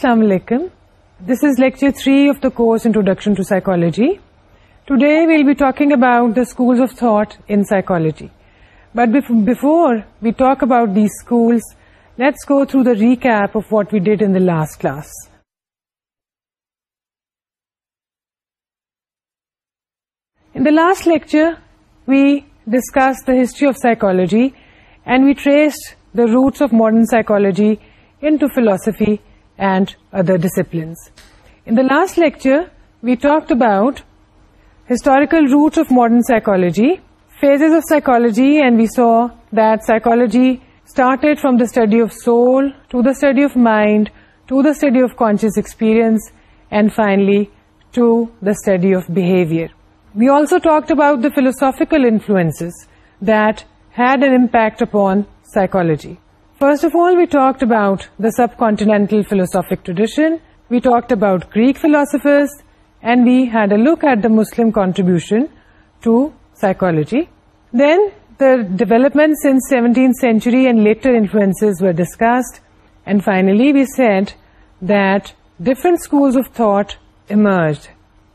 Assalamu alaikum. This is lecture 3 of the course Introduction to Psychology. Today we'll be talking about the schools of thought in psychology. But before we talk about these schools, let's go through the recap of what we did in the last class. In the last lecture, we discussed the history of psychology and we traced the roots of modern psychology into philosophy and other disciplines. In the last lecture, we talked about historical roots of modern psychology, phases of psychology, and we saw that psychology started from the study of soul, to the study of mind, to the study of conscious experience, and finally to the study of behavior. We also talked about the philosophical influences that had an impact upon psychology. First of all, we talked about the subcontinental philosophic tradition, we talked about Greek philosophers, and we had a look at the Muslim contribution to psychology. Then the developments in 17th century and later influences were discussed, and finally we said that different schools of thought emerged,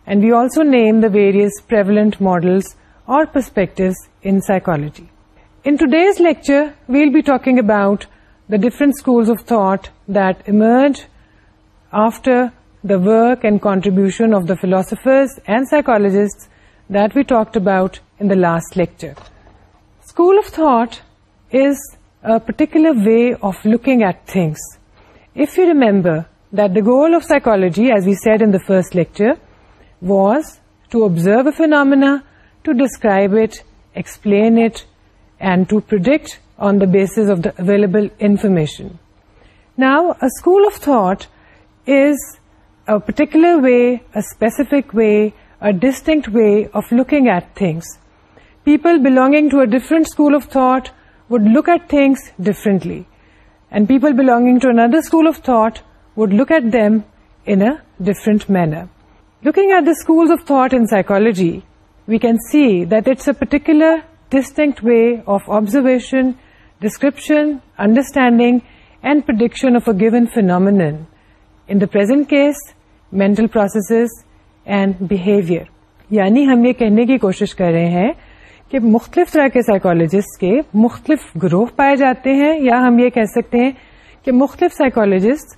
and we also named the various prevalent models or perspectives in psychology. In today's lecture, we'll be talking about the different schools of thought that emerge after the work and contribution of the philosophers and psychologists that we talked about in the last lecture. School of thought is a particular way of looking at things. If you remember that the goal of psychology, as we said in the first lecture, was to observe a phenomena, to describe it, explain it, and to predict on the basis of the available information. Now, a school of thought is a particular way, a specific way, a distinct way of looking at things. People belonging to a different school of thought would look at things differently, and people belonging to another school of thought would look at them in a different manner. Looking at the schools of thought in psychology, we can see that it's a particular distinct way of observation description understanding and prediction of a given phenomenon in the present case mental processes and behaviour یعنی ہم یہ کہنے کی کوشش کر رہے ہیں کہ مختلف طرح کے سائیکالوجسٹ کے مختلف گروہ پائے جاتے ہیں یا ہم یہ کہہ سکتے ہیں کہ مختلف سائیکالوجسٹ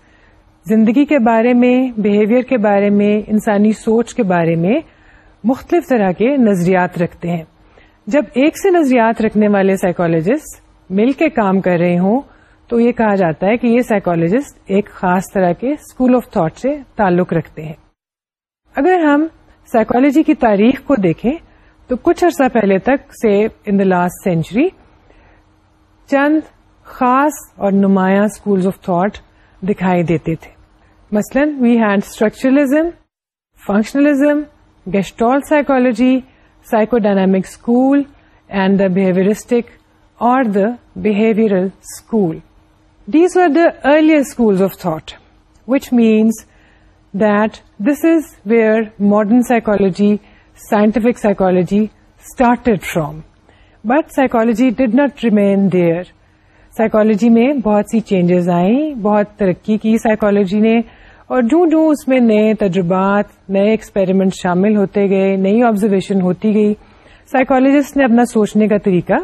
زندگی کے بارے میں بہیویئر کے بارے میں انسانی سوچ کے بارے میں مختلف طرح کے نظریات رکھتے ہیں جب ایک سے نظریات رکھنے والے سائیکالوجسٹ مل کے کام کر رہے ہوں تو یہ کہا جاتا ہے کہ یہ سائیکولوجسٹ ایک خاص طرح کے اسکول آف تھاٹ سے تعلق رکھتے ہیں اگر ہم سائیکولوجی کی تاریخ کو دیکھیں تو کچھ عرصہ پہلے تک سے ان دا لاسٹ سینچری چند خاص اور نمایاں اسکول آف تھاٹ دکھائی دیتے تھے مثلا we had structuralism functionalism gestalt psychology psycho dynamic school and the behaviouristic the behavioural school these were the earlier school of thought which means that this is where modern psychology scientific psychology started from but psychology did not remain there psychology میں بہت سی changes آئی بہت ترقی کی psychology نے اور ڈوں ڈوں اس میں نئے تجربات نئے ایکسپیریمنٹ شامل ہوتے گئے نئی آبزرویشن ہوتی گئی سائیکالوجیسٹ نے اپنا سوچنے کا طریقہ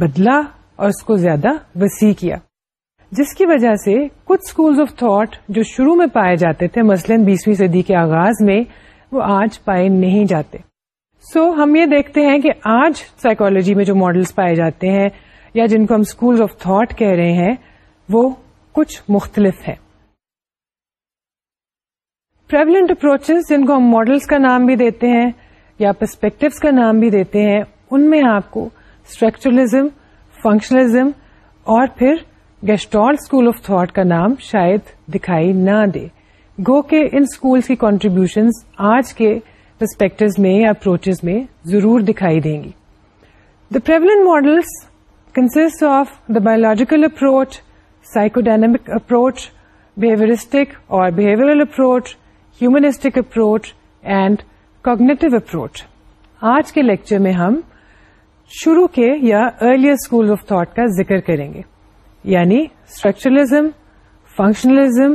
بدلا اور اس کو زیادہ وسیع کیا جس کی وجہ سے کچھ اسکولس آف تھاٹ جو شروع میں پائے جاتے تھے مثلاً بیسویں صدی کے آغاز میں وہ آج پائے نہیں جاتے سو so, ہم یہ دیکھتے ہیں کہ آج سائیکولوجی میں جو ماڈلس پائے جاتے ہیں یا جن کو ہم اسکولس آف تھاٹ کہہ رہے ہیں وہ کچھ مختلف ہیں پریولنٹ اپروچ جن کو ہم ماڈلس کا نام بھی دیتے ہیں یا پرسپیکٹوس کا نام بھی دیتے ہیں ان میں آپ کو اسٹرکچرلزم فنکشنلزم اور پھر گیسٹال اسکول آف تھاٹ کا نام شاید دکھائی نہ دے گو کہ ان اسکولس کی کانٹریبیوشن آج کے پرسپیکٹوز میں یا اپروچز میں ضرور دکھائی دیں گی the prevalent models consist of the biological approach psycho dynamic approach behaviouristic اور behavioural approach humanistic approach and cognitive approach آج کے لیکچر میں ہم شروع کے یا ارلی اسکول آف تھاٹ کا ذکر کریں گے یعنی اسٹرکچرلزم فنکشنلزم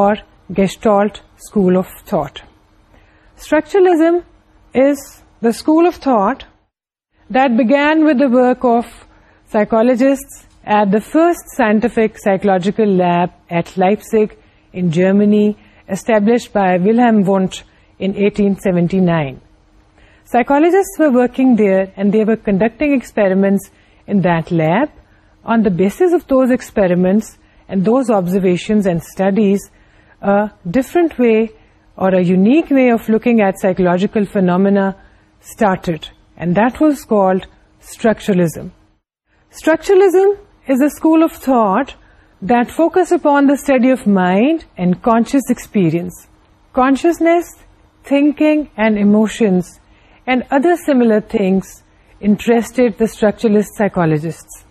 اور gestalt school of thought structuralism is the school of thought that begin with the work of psychologist at the first scientific psychological lab at Leipzig in Germany established by Wilhelm Wundt in eighteen seventy nine Psychologists were working there and they were conducting experiments in that lab. On the basis of those experiments and those observations and studies, a different way or a unique way of looking at psychological phenomena started, and that was called structuralism. Structuralism is a school of thought that focused upon the study of mind and conscious experience. Consciousness, thinking and emotions and other similar things interested the structuralist psychologists.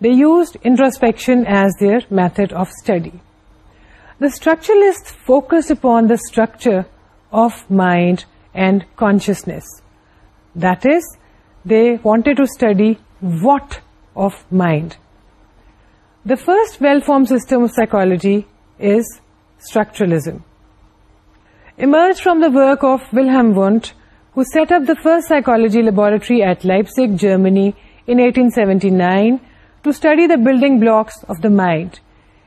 They used introspection as their method of study. The structuralists focused upon the structure of mind and consciousness. That is, they wanted to study what of mind. The first well-formed system of psychology is structuralism. Emerged from the work of Wilhelm Wundt, who set up the first psychology laboratory at Leipzig, Germany in 1879 to study the building blocks of the mind,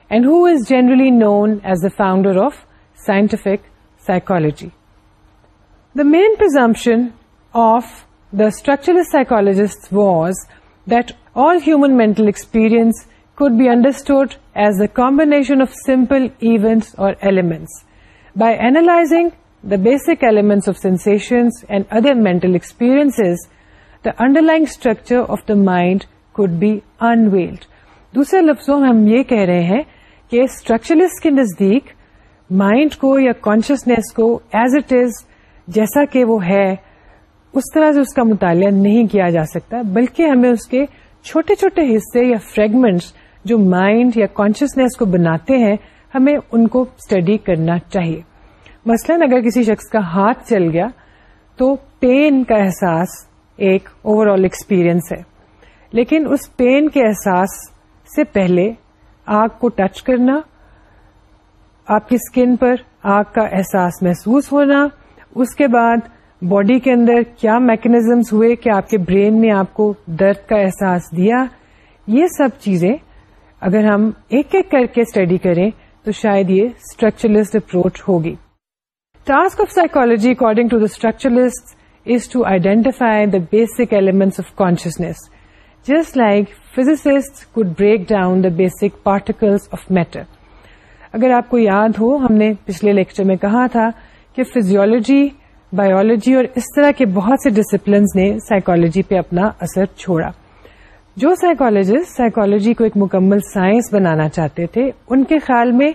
and who is generally known as the founder of scientific psychology. The main presumption of the structuralist psychologists was that all human mental experience could be understood as a combination of simple events or elements. By analyzing the basic elements of sensations and other mental experiences, the underlying structure of the mind could be unveiled. دوسرے لفظوں میں ہم یہ کہہ رہے ہیں کہ structuralists کے نزدیک مائنڈ کو یا کانشیسنیس کو ایز اٹ از جیسا کہ وہ ہے اس طرح سے اس کا مطالعہ نہیں کیا جا سکتا بلکہ ہمیں اس کے چھوٹے چھوٹے حصے یا فریگمنٹس جو مائنڈ یا کانشیسنیس کو بناتے ہیں ہمیں ان کو اسٹڈی کرنا چاہیے مثلاً اگر کسی شخص کا ہاتھ چل گیا تو پین کا احساس ایک اوور آل ایکسپیرئنس ہے لیکن اس پین کے احساس سے پہلے آگ کو ٹچ کرنا آپ کی اسکن پر آگ کا احساس محسوس ہونا اس کے بعد باڈی کے اندر کیا میکنیزمس ہوئے کہ آپ کے برین نے آپ کو درد کا احساس دیا یہ سب چیزیں اگر ہم ایک ایک کر کے اسٹڈی کریں تو شاید یہ اسٹرکچرلسٹ اپروچ ہوگی task of psychology according to the structuralists is to identify the basic elements of consciousness just like physicists could break down the basic particles of matter اگر آپ کو یاد ہو ہم نے پچھلے لیکچر میں کہا تھا کہ فیزیولوجی بایولوجی اور اس طرح کے بہت سے ڈسپلنس نے سائیکالوجی پہ اپنا اثر چھوڑا جو سائیکالوجسٹ سائیکالوجی کو ایک مکمل سائنس بنانا چاہتے تھے ان کے خیال میں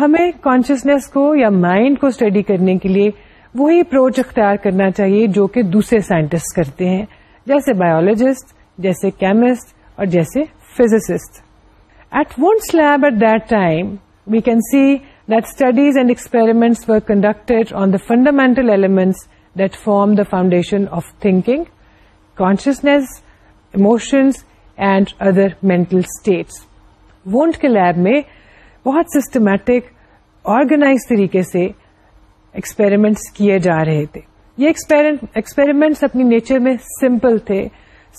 ہمیں کانشیسنیس کو یا مائنڈ کو اسٹڈی کرنے کے لیے وہی اپروچ اختیار کرنا چاہیے جو کہ دوسرے سائنٹسٹ کرتے ہیں جیسے بایولوجسٹ جیسے کیمسٹ اور جیسے physicist at Wundt's lab at that time we can see that studies and experiment were conducted on the fundamental elements that form the foundation of thinking consciousness emotions and other mental states Wundt کے lab میں بہت systematic organise طریقے سے experiments کیے جا رہے تھے یہ ایکسپیریمنٹس اپنی نیچر میں سمپل تھے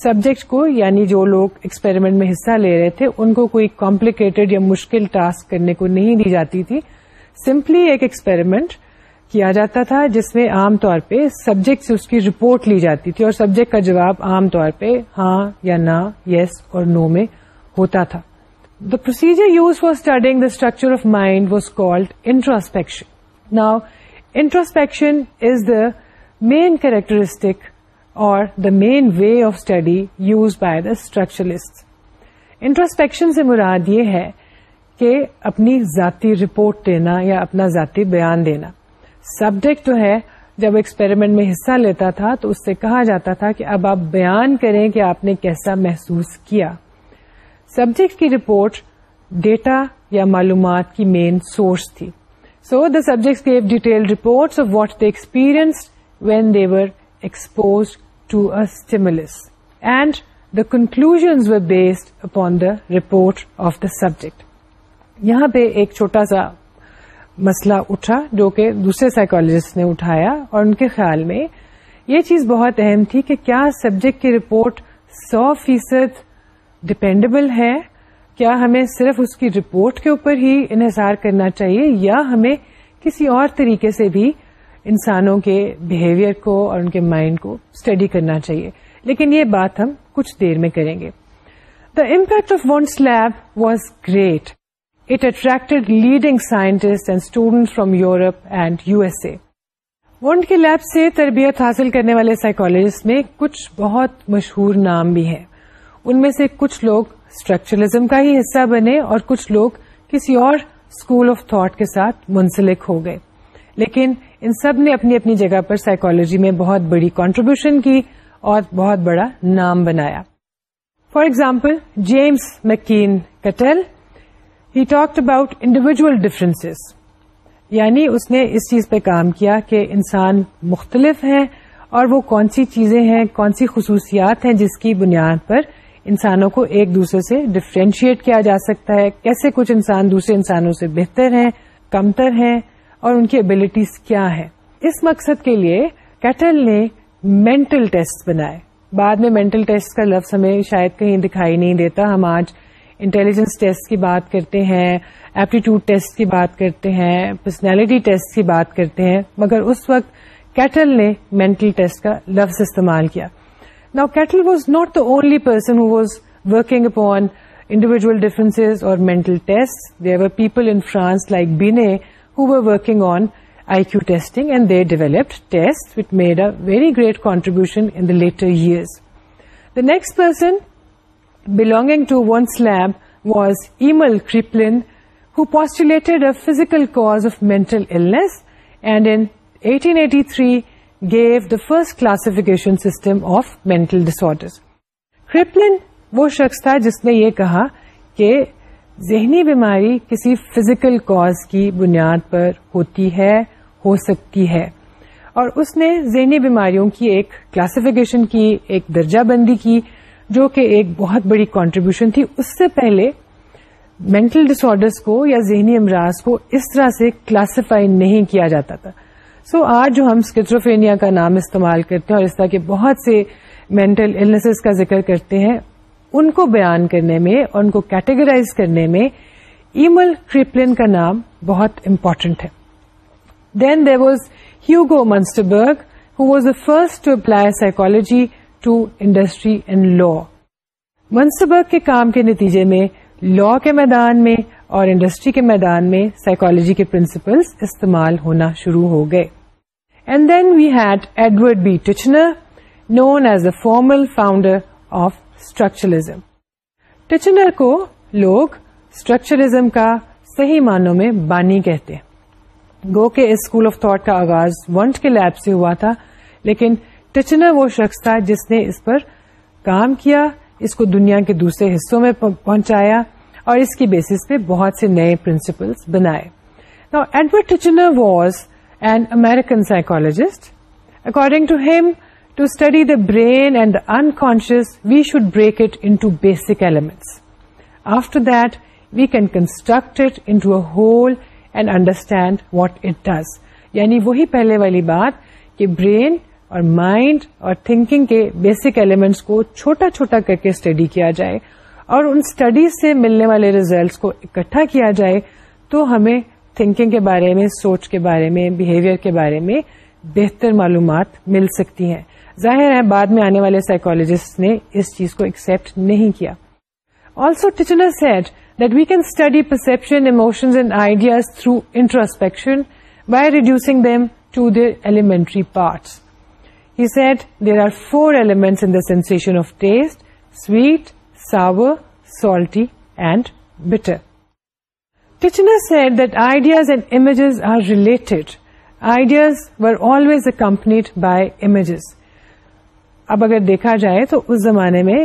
سبجیکٹ کو یعنی جو لوگ ایکسپیریمنٹ میں حصہ لے رہے تھے ان کو کوئی کمپلیکیٹڈ یا مشکل ٹاسک کرنے کو نہیں دی جاتی تھی سمپلی ایک ایکسپیریمنٹ کیا جاتا تھا جس میں عام طور پہ سبجیکٹ سے اس کی رپورٹ لی جاتی تھی اور سبجیکٹ کا جواب عام طور پہ ہاں یا نہ یس اور نو میں ہوتا تھا procedure use for studying the structure of mind was called introspection now introspection is the main characteristic اور the main way of study use by the structuralist Introspection سے مراد یہ ہے کہ اپنی ذاتی رپورٹ دینا یا اپنا ذاتی بیان دینا سبجیکٹ تو ہے جب ایکسپیریمنٹ میں حصہ لیتا تھا تو اس سے کہا جاتا تھا کہ اب آپ بیان کریں کہ آپ نے کیسا محسوس کیا سبجیکٹ کی رپورٹ ڈیٹا یا معلومات کی مین سورس تھی so the subject gave detail report of what the experience when they were expose to stimulus and the conclusions were based upon the report of the subject یہاں پہ ایک چھوٹا سا مسئلہ اٹھا جو کہ دوسرے سائیکولوجسٹ نے اٹھایا اور ان کے خیال میں یہ چیز بہت اہم تھی کہ کیا سبجیکٹ کی رپورٹ سو فیصد ڈپینڈیبل ہے کیا ہمیں صرف اس کی رپورٹ کے اوپر ہی انحصار کرنا چاہیے یا ہمیں کسی اور طریقے سے بھی انسانوں کے بہیویئر کو اور ان کے مائنڈ کو اسٹڈی کرنا چاہیے لیکن یہ بات ہم کچھ دیر میں کریں گے the impact of Wundt's lab was great it attracted leading scientist and student from Europe and U S A Wundt کے لیب سے تربیت حاصل کرنے والے سائیکولوجسٹ میں کچھ بہت مشہور نام بھی ہیں ان میں سے کچھ لوگ اسٹرکچرزم کا ہی حصہ بنے اور کچھ لوگ کسی اور اسکول آف تھاٹ کے ساتھ منسلک ہو گئے لیکن ان سب نے اپنی اپنی جگہ پر سائیکالوجی میں بہت بڑی کانٹریبیوشن کی اور بہت بڑا نام بنایا for example James McKeen Cattell he talked about individual differences یعنی اس نے اس چیز پہ کام کیا کہ انسان مختلف ہیں اور وہ کون سی چیزیں ہیں کون سی خصوصیات ہیں جس کی بنیاد پر انسانوں کو ایک دوسرے سے ڈفرینشیٹ کیا جا سکتا ہے کیسے کچھ انسان دوسرے انسانوں سے بہتر ہیں کمتر ہیں اور ان کی ابلیٹیز کیا ہیں اس مقصد کے لیے کیٹل نے مینٹل ٹیسٹ بنائے بعد میں مینٹل ٹیسٹ کا لفظ ہمیں شاید کہیں دکھائی نہیں دیتا ہم آج انٹیلیجنس ٹیسٹ کی بات کرتے ہیں ایپٹیٹیوڈ ٹیسٹ کی بات کرتے ہیں پرسنالٹی ٹیسٹ کی بات کرتے ہیں مگر اس وقت کیٹل نے مینٹل ٹیسٹ کا لفظ استعمال کیا Now, Kettle was not the only person who was working upon individual differences or mental tests. There were people in France like Binet who were working on IQ testing, and they developed tests which made a very great contribution in the later years. The next person belonging to Wundt's lab was Emil Kraepelin, who postulated a physical cause of mental illness, and in 1883 gave the first classification system of mental disorder Kraepelin وہ شخص تھا جس نے یہ کہا کہ ذہنی بیماری کسی فزیکل کاز کی بنیاد پر ہوتی ہے ہو سکتی ہے اور اس نے ذہنی بیماریوں کی ایک کلاسیفیکیشن کی ایک درجہ بندی کی جو کہ ایک بہت بڑی کانٹریبیوشن تھی اس سے پہلے مینٹل ڈس آرڈرز کو یا ذہنی امراض کو اس طرح سے کلاسیفائی نہیں کیا جاتا تھا سو so, آج جو ہم اسکیٹروفینیا کا نام استعمال کرتے ہیں اور اس طرح کے بہت سے مینٹل النس کا ذکر کرتے ہیں ان کو بیان کرنے میں اور ان کو کیٹیگرائز کرنے میں ایمل کرپلن کا نام بہت امپورٹنٹ ہے then there was Hugo was the first to apply to industry and law Munsterberg کے کام کے نتیجے میں لا کے میدان میں اور انڈسٹری کے میدان میں سائیکالوجی کے پرنسپلس استعمال ہونا شروع ہو گئے and then we had Edward B Titchener known as the formal founder of structuralism Titchener کو لوگ اسٹرکچرزم کا صحیح معنوں میں بانی کہتے گو کے اسکول آف تھاٹ کا آغاز ونٹ کے لیب سے ہوا تھا لیکن ٹچنر وہ شخص تھا جس نے اس پر کام کیا اس کو دنیا کے دوسرے حصوں میں پہنچایا اور اس کی بیسس پہ بہت سے نئے پرنسپلس بنائے Edward Titchener was and American psychologist according to him to study the brain and unconscious we should break it into basic elements after that we can construct it into a whole and understand what it does یعنی وہی پہلے والی بات کہ brain اور mind اور thinking کے basic elements کو چھوٹا چھوٹا کر کے اسٹڈی کیا جائے اور ان اسٹڈیز سے ملنے والے ریزلٹس کو اکٹھا کیا جائے تو ہمیں تھنکنگ کے بارے میں سوچ کے بارے میں بہیویئر کے بارے میں بہتر معلومات مل سکتی ہیں ظاہر ہے بعد میں آنے والے سائیکولوجسٹ نے اس چیز کو ایکسپٹ نہیں کیا also Titchener said that we can study perception emotions and ideas through introspection by reducing them to their elementary parts he said there are four elements in the sensation of taste sweet sour salty and bitter Titchener said that ideas and images are related ideas were always accompanied by images اب اگر دیکھا جائے تو اس زمانے میں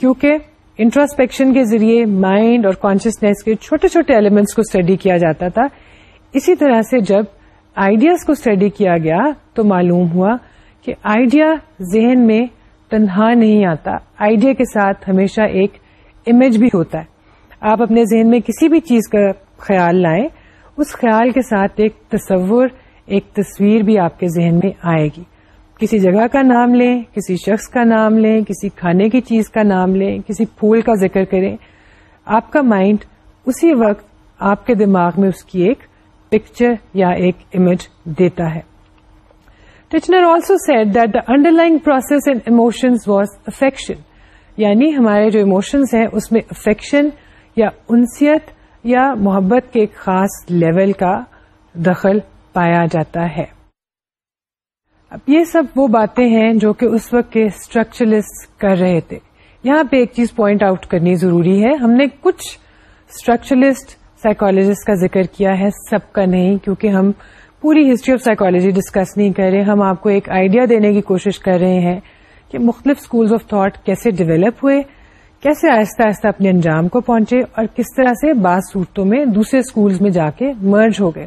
کیونکہ introspection کے ذریعے مائنڈ اور کانشیسنیس کے چھوٹے چھوٹے ایلیمنٹس کو اسٹڈی کیا جاتا تھا اسی طرح سے جب آئیڈیاز کو اسٹڈی کیا گیا تو معلوم ہوا کہ آئیڈیا ذہن میں تنہا نہیں آتا آئیڈیا کے ساتھ ہمیشہ ایک امیج بھی ہوتا ہے آپ اپنے ذہن میں کسی بھی چیز کا خیال لائیں اس خیال کے ساتھ ایک تصور ایک تصویر بھی آپ کے ذہن میں آئے گی کسی جگہ کا نام لیں کسی شخص کا نام لیں کسی کھانے کی چیز کا نام لیں کسی پھول کا ذکر کریں آپ کا مائنڈ اسی وقت آپ کے دماغ میں اس کی ایک پکچر یا ایک امیج دیتا ہے Titchener also said underlying process in emotions was affection یعنی ہمارے جو ایموشنز ہیں اس میں افیکشن یا انسیت یا محبت کے ایک خاص لیول کا دخل پایا جاتا ہے اب یہ سب وہ باتیں ہیں جو کہ اس وقت کے اسٹرکچرلسٹ کر رہے تھے یہاں پہ ایک چیز پوائنٹ آؤٹ کرنی ضروری ہے ہم نے کچھ اسٹرکچرلسٹ سائکالوجیسٹ کا ذکر کیا ہے سب کا نہیں کیونکہ ہم پوری ہسٹری آف سائیکالوجی ڈسکس نہیں کر رہے ہم آپ کو ایک آئیڈیا دینے کی کوشش کر رہے ہیں کہ مختلف اسکولز آف تھاٹ کیسے ڈیولپ ہوئے کیسے آہستہ آہستہ اپنے انجام کو پہنچے اور کس طرح سے بعض صورتوں میں دوسرے اسکولز میں جا کے مرج ہو گئے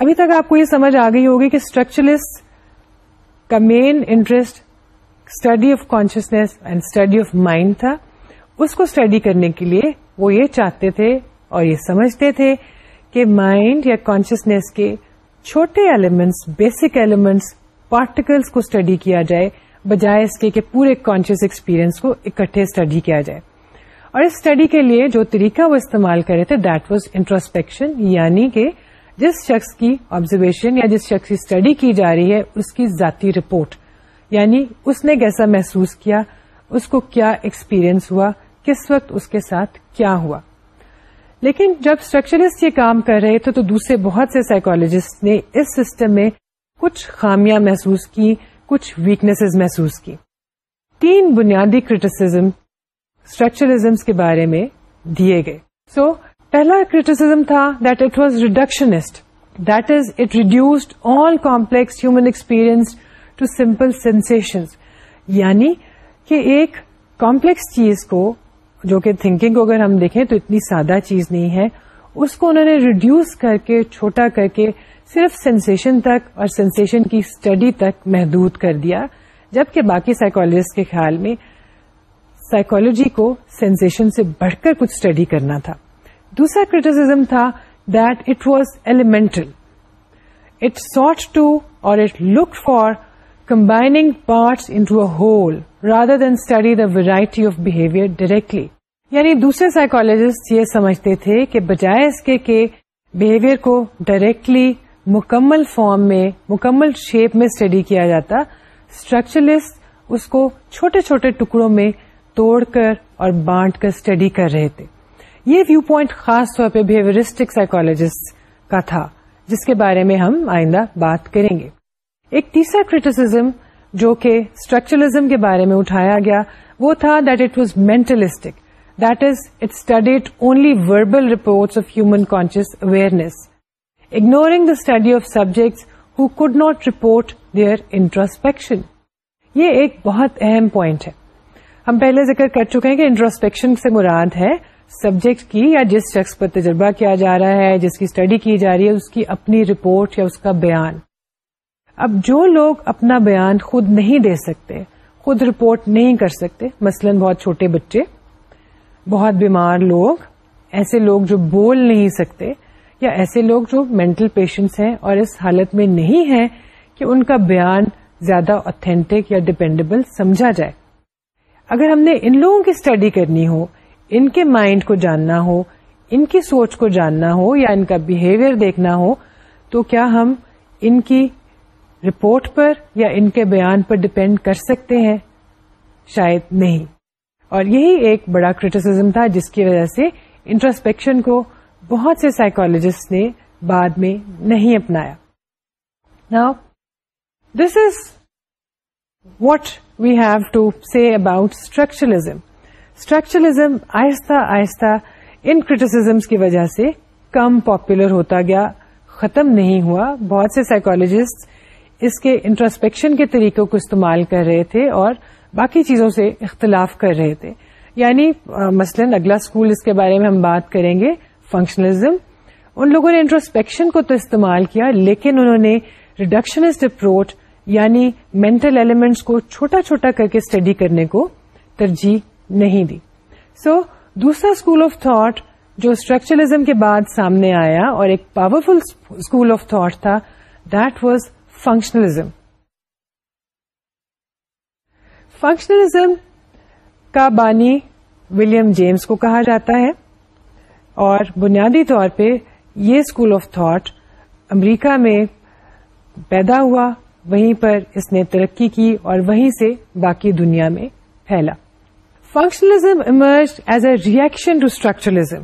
ابھی تک آپ کو یہ سمجھ آ گئی ہوگی کہ اسٹرکچرسٹ کا main interest study of consciousness and study of mind تھا اس کو اسٹڈی کرنے کے لیے وہ یہ چاہتے تھے اور یہ سمجھتے تھے کہ مائنڈ یا کانشیسنیس کے چھوٹے ایلیمنٹس بیسک ایلیمنٹس پارٹیکلس کو اسٹڈی کیا جائے بجائے اس کے کہ پورے کانشیس ایکسپیرئنس کو اکٹھے اسٹڈی کیا جائے اور اس اسٹڈی کے لیے جو طریقہ وہ استعمال کرے تھے دیٹ واز انٹروسپیکشن یعنی کہ جس شخص کی آبزرویشن یا جس شخص کی اسٹڈی کی جا رہی ہے اس کی ذاتی رپورٹ یعنی اس نے کیسا محسوس کیا اس کو کیا ایکسپیرئنس ہوا کس وقت اس کے ساتھ کیا ہوا لیکن جب اسٹرکچرسٹ یہ کام کر رہے تھے تو دوسرے بہت سے سائیکولوجسٹ نے اس سسٹم میں کچھ خامیاں محسوس کی کچھ ویکنیس محسوس کی تین بنیادی کریٹیسم اسٹرکچرزم کے بارے میں دیے گئے سو so, پہلا کرٹیسم تھا that it was reductionist that is it reduced all complex human experience to simple sensations یعنی کہ ایک کمپلیکس چیز کو جو کہ تھنکنگ کو اگر ہم دیکھیں تو اتنی سادہ چیز نہیں ہے اس کو انہوں نے ریڈیوس کر کے چھوٹا کر کے صرف سینسیشن تک اور سینسیشن کی اسٹڈی تک محدود کر دیا جبکہ باقی سائیکولوجسٹ کے خیال میں سائیکولوجی کو سینسیشن سے بڑھ کر کچھ اسٹڈی کرنا تھا دوسرا کریٹیسم تھا that it was elemental it sought to اور it look for combining parts into a whole rather than study the variety of behaviour directly یعنی دوسرے سائیکولوجسٹ یہ سمجھتے تھے کہ بجائے اس کے کہ بہیویئر کو ڈائریکٹلی مکمل فارم میں مکمل شیپ میں اسٹڈی کیا جاتا اسٹرکچرلسٹ اس کو چھوٹے چھوٹے ٹکڑوں میں توڑ کر اور بانٹ کر اسٹڈی کر رہے تھے یہ ویو پوائنٹ خاص طور پہ بہیویئرسٹک سائیکولوجسٹ کا تھا جس کے بارے میں ہم آئندہ بات کریں گے ایک تیسرا کریٹیسم جو کہ اسٹرکچرزم کے بارے میں اٹھایا گیا وہ تھا that it was mentalistic that is it studied only verbal reports of human conscious awareness ignoring the study of subjects who could not report their introspection یہ ایک بہت اہم پوائنٹ ہے ہم پہلے ذکر کر چکے ہیں کہ انٹراسپیکشن سے مراد ہے سبجیکٹ کی یا جس شخص پر تجربہ کیا جا رہا ہے جس کی اسٹڈی کی جا رہی ہے اس کی اپنی رپورٹ یا اس کا بیان اب جو لوگ اپنا بیان خود نہیں دے سکتے خود رپورٹ نہیں کر سکتے مثلا بہت چھوٹے بچے بہت بیمار لوگ ایسے لوگ جو بول نہیں سکتے یا ایسے لوگ جو مینٹل پیشنٹس ہیں اور اس حالت میں نہیں ہیں کہ ان کا بیان زیادہ اوتھینٹک یا ڈپینڈیبل سمجھا جائے اگر ہم نے ان لوگوں کی اسٹڈی کرنی ہو ان کے مائنڈ کو جاننا ہو ان کی سوچ کو جاننا ہو یا ان کا بہیویئر دیکھنا ہو تو کیا ہم ان کی رپورٹ پر یا ان کے بیان پر ڈپینڈ کر سکتے ہیں شاید نہیں اور یہی ایک بڑا کریٹیسم تھا جس کی وجہ سے انٹرسپیکشن کو بہت سے سائیکولوجسٹ نے بعد میں نہیں اپنایا this is what we have to see about structuralism structuralism آہستہ آہستہ ان کی وجہ سے کم پاپولر ہوتا گیا ختم نہیں ہوا بہت سے سائکولوجیسٹ اس کے انٹرسپیکشن کے طریقوں کو استعمال کر رہے تھے اور باقی چیزوں سے اختلاف کر رہے تھے یعنی مثلا اگلا اسکول اس کے بارے میں ہم بات کریں گے فنکشنلزم ان لوگوں نے انٹروسپیکشن کو تو استعمال کیا لیکن انہوں نے ریڈکشنسٹ اپروچ یعنی مینٹل ایلیمنٹس کو چھوٹا چھوٹا کر کے اسٹڈی کرنے کو ترجیح نہیں دی سو so, دوسرا اسکول آف تھاٹ جو اسٹرکچرزم کے بعد سامنے آیا اور ایک پاورفل اسکول آف تھاٹ تھا دیٹ واز فنکشنلزم فنکشنلزم کا بانی ولیم جیمز کو کہا جاتا ہے اور بنیادی طور پہ یہ اسکول آف تھاٹ امریکہ میں پیدا ہوا وہیں پر اس نے ترقی کی اور وہیں سے باقی دنیا میں پھیلا functionalism emerge as a reaction to structuralism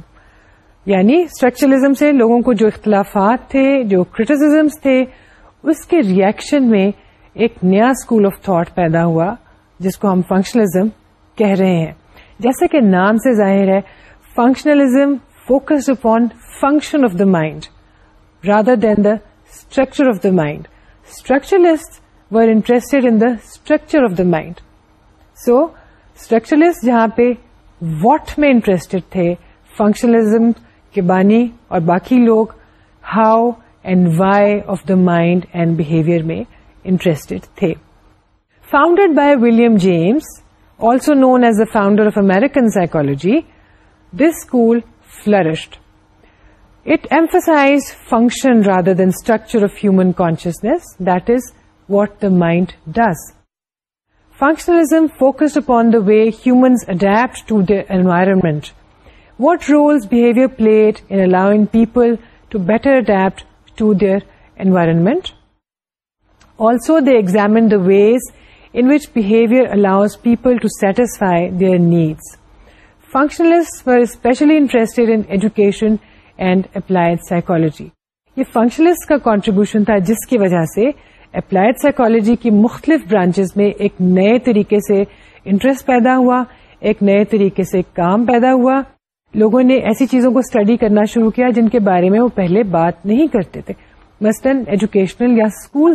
یعنی اسٹرکچرلزم سے لوگوں کو جو اختلافات تھے جو کرٹیسم تھے اس کے ریئیکشن میں ایک نیا اسکول آف تھاٹ پیدا ہوا جس کو ہم فنکشنلزم کہہ رہے ہیں جیسا کہ نام سے ظاہر ہے functionalism focused upon function of the mind rather than the structure of the mind structuralist were interested in the structure of the mind so structuralist جہاں پہ واٹ میں انٹرسٹڈ تھے فنکشنلزم کے بانی اور باقی لوگ how and why of the mind and behaviour میں انٹرسٹڈ تھے founded by William James also known as the founder of American psychology this school flourished it emphasize function rather than structure of human consciousness that is what the mind does functionalism focused upon the way humans adapt to the environment what roles behaviour play in allowing people to better adapt to their Also, also examine the ways ways which behaviour allows people to satisfy their needs. Functionalists were especially interested in education and applied psychology یہ functionalist کا contribution تھا جس کی وجہ سے applied psychology کی مختلف branches میں ایک نئے طریقے سے انٹرسٹ پیدا ہوا ایک نئے طریقے سے کام پیدا ہوا لوگوں نے ایسی چیزوں کو اسٹڈی کرنا شروع کیا جن کے بارے میں وہ پہلے بات نہیں کرتے تھے مثلاً ایجوکیشنل یا اسکول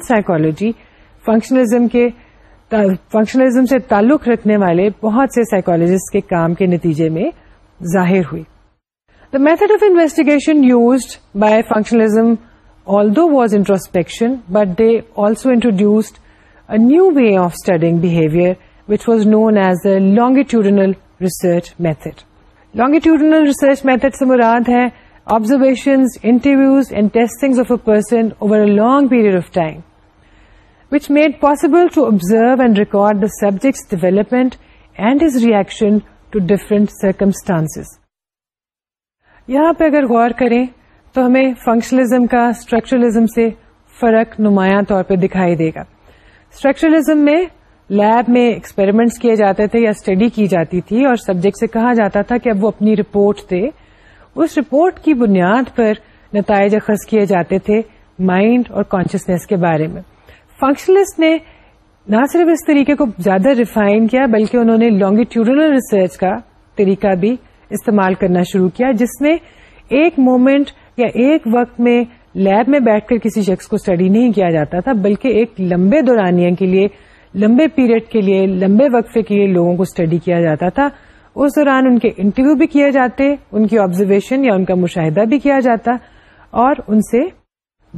فنکشنلزم کے فنکشنلزم سے تعلق رکھنے والے بہت سے سائیکولوجسٹ کے کام کے نتیجے میں ظاہر ہوئی the method of investigation used by functionalism although was introspection but they also introduced a new way of studying behaviour which was known as a longitudinal research method longitudinal research method سے مراد ہے observations interviews and testing of a person over a long period of time which made possible to observe and record the subjects development and his reaction to different circumstances یہاں پہ اگر غور کریں تو ہمیں فنکشنزم کا اسٹرکچرلزم سے فرق نمایاں طور پر دکھائی دے گا اسٹرکچرزم میں لیب میں ایکسپیریمنٹس کیے جاتے تھے یا اسٹڈی کی جاتی تھی اور سبجیکٹ سے کہا جاتا تھا کہ اب وہ اپنی رپورٹ دے اس رپورٹ کی بنیاد پر نتائج اخذ کیے جاتے تھے مائنڈ اور کانشیسنیس کے بارے میں فنکشنسٹ نے نہ صرف اس طریقے کو زیادہ ریفائن کیا بلکہ انہوں نے لانگیٹیوڈنل ریسرچ کا طریقہ بھی استعمال کرنا شروع کیا جس میں ایک مومنٹ یا ایک وقت میں لیب میں بیٹھ کر کسی شخص کو اسٹڈی نہیں کیا جاتا تھا بلکہ ایک لمبے دورانیہ کے لیے لمبے پیریڈ کے لیے لمبے وقفے کے لیے لوگوں کو اسٹڈی کیا جاتا تھا اس دوران ان کے انٹرویو بھی جاتے ان کی آبزرویشن یا ان کا مشاہدہ بھی کیا جاتا اور ان سے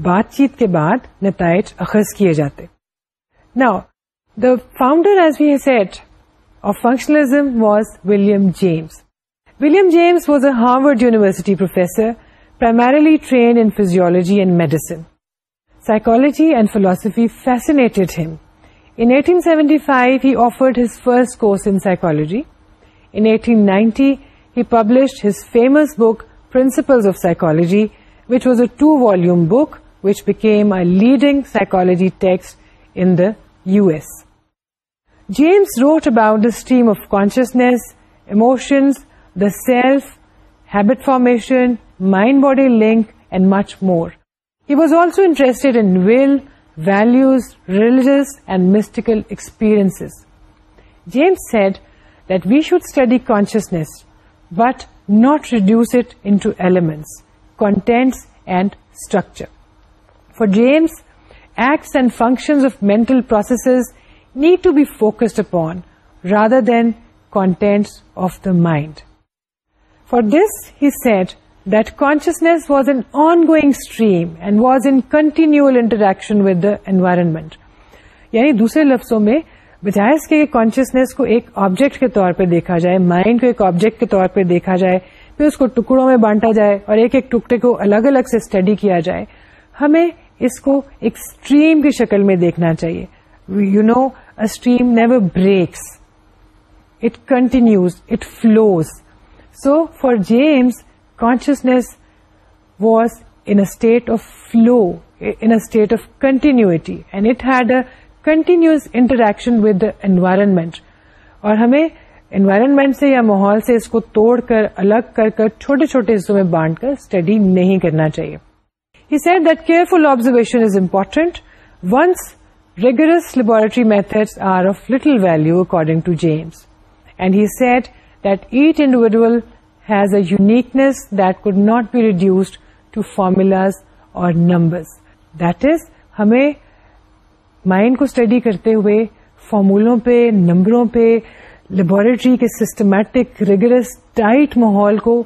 بات چیت کے بعد نتائج اخذ کیے جاتے نا the founder as we said of functionalism was William James William James was a Harvard university professor primarily trained in physiology and medicine psychology and philosophy fascinated him In 1875, he offered his first course in psychology. In 1890, he published his famous book, Principles of Psychology, which was a 2-volume book which became a leading psychology text in the US. James wrote about the stream of consciousness, emotions, the self, habit formation, mind-body link, and much more. He was also interested in will, values, religious and mystical experiences. James said that we should study consciousness, but not reduce it into elements, contents and structure. For James, acts and functions of mental processes need to be focused upon rather than contents of the mind. For this, he said that consciousness was an ongoing stream and was in interaction interaction with environment. یعنی دوسرے لفظوں میں بجائے اس کے consciousness کو ایک object کے طور پہ دیکھا جائے مائنڈ کو ایک آبجیکٹ کے طور پہ دیکھا جائے پھر اس کو ٹکڑوں میں بانٹا جائے اور ایک ایک ٹکڑے کو الگ الگ سے اسٹڈی کیا جائے ہمیں اس کو ایک اسٹریم کی شکل میں دیکھنا چاہیے you know stream never breaks it continues it flows so for James consciousness was in state of flow in state of continuity and it had a continuous interaction with environment اور ہمیں environment سے یا ماحول سے اس کو توڑ کر الگ کر کر چھوٹے چھوٹے حصوں میں بانٹ کر اسٹڈی نہیں کرنا چاہیے he said that careful observation is important once rigorous laboratory method are of little value according to James and he said that each individual has a uniqueness that could not be reduced to formulas اور numbers that is ہمیں mind کو study کرتے ہوئے فارمولوں پہ نمبروں پہ laboratory کے سسٹمیٹک ریگولر ٹائٹ ماحول کو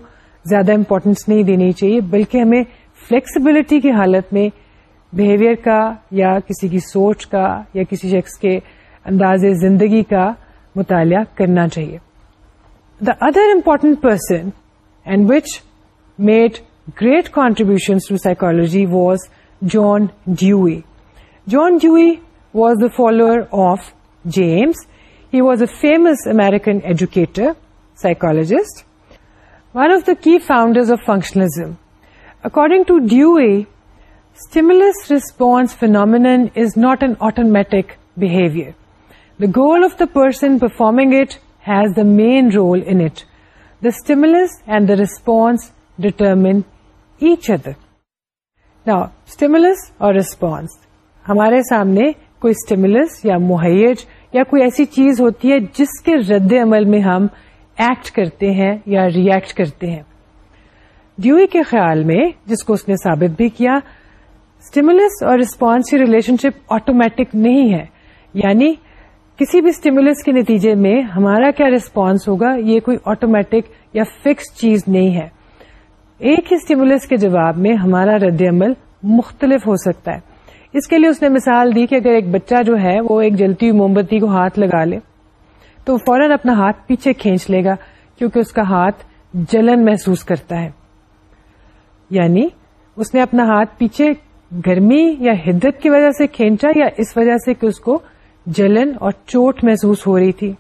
زیادہ امپورٹینس نہیں دینی چاہیے بلکہ ہمیں فلیکسیبلٹی کی حالت میں بہیویئر کا یا کسی کی سوچ کا یا کسی شخص کے انداز زندگی کا مطالعہ کرنا چاہیے The other important person, and which made great contributions to psychology, was John Dewey. John Dewey was the follower of James. He was a famous American educator, psychologist, one of the key founders of functionalism. According to Dewey, stimulus response phenomenon is not an automatic behavior. The goal of the person performing it has main role it states ریسپسٹرمن stimulus اور response ہمارے سامنے کوئی stimulus یا مہیج یا کوئی ایسی چیز ہوتی ہے جس کے رد عمل میں ہم ایکٹ کرتے ہیں یا ریئیکٹ کرتے ہیں ڈیوئی کے خیال میں جس کو اس نے ثابت بھی کیا اسٹیمولس اور رسپانس کی ریلیشن شپ آٹومیٹک نہیں ہے یعنی کسی بھی اسٹیمولس کے نتیجے میں ہمارا کیا ریسپانس ہوگا یہ کوئی آٹومیٹک یا فکس چیز نہیں ہے ایک ہی اسٹیمولس کے جواب میں ہمارا رد عمل مختلف ہو سکتا ہے اس کے لیے اس نے مثال دی کہ اگر ایک بچہ جو ہے وہ ایک جلتی ہوئی موم بتی کو ہاتھ لگا لے تو فوراً اپنا ہاتھ پیچھے کھینچ لے گا کیونکہ اس کا ہاتھ جلن محسوس کرتا ہے یعنی اس نے اپنا ہاتھ پیچھے گرمی یا ہدت کی وجہ سے کھینچا یا اس وجہ سے کہ اس کو جلن اور چوٹ محسوس ہو رہی تھی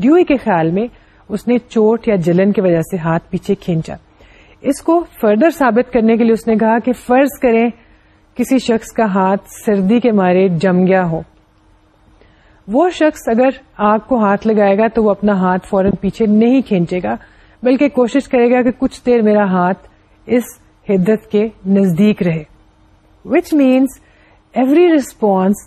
ڈیوئی کے خیال میں اس نے چوٹ یا جلن کی وجہ سے ہاتھ پیچھے کھینچا اس کو فردر ثابت کرنے کے لیے اس نے کہا کہ فرض کریں کسی شخص کا ہاتھ سردی کے مارے جم گیا ہو وہ شخص اگر آگ کو ہاتھ لگائے گا تو وہ اپنا ہاتھ فوراً پیچھے نہیں کھینچے گا بلکہ کوشش کرے گا کہ کچھ دیر میرا ہاتھ اس حدت کے نزدیک رہے which means every response